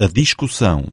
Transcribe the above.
A discussão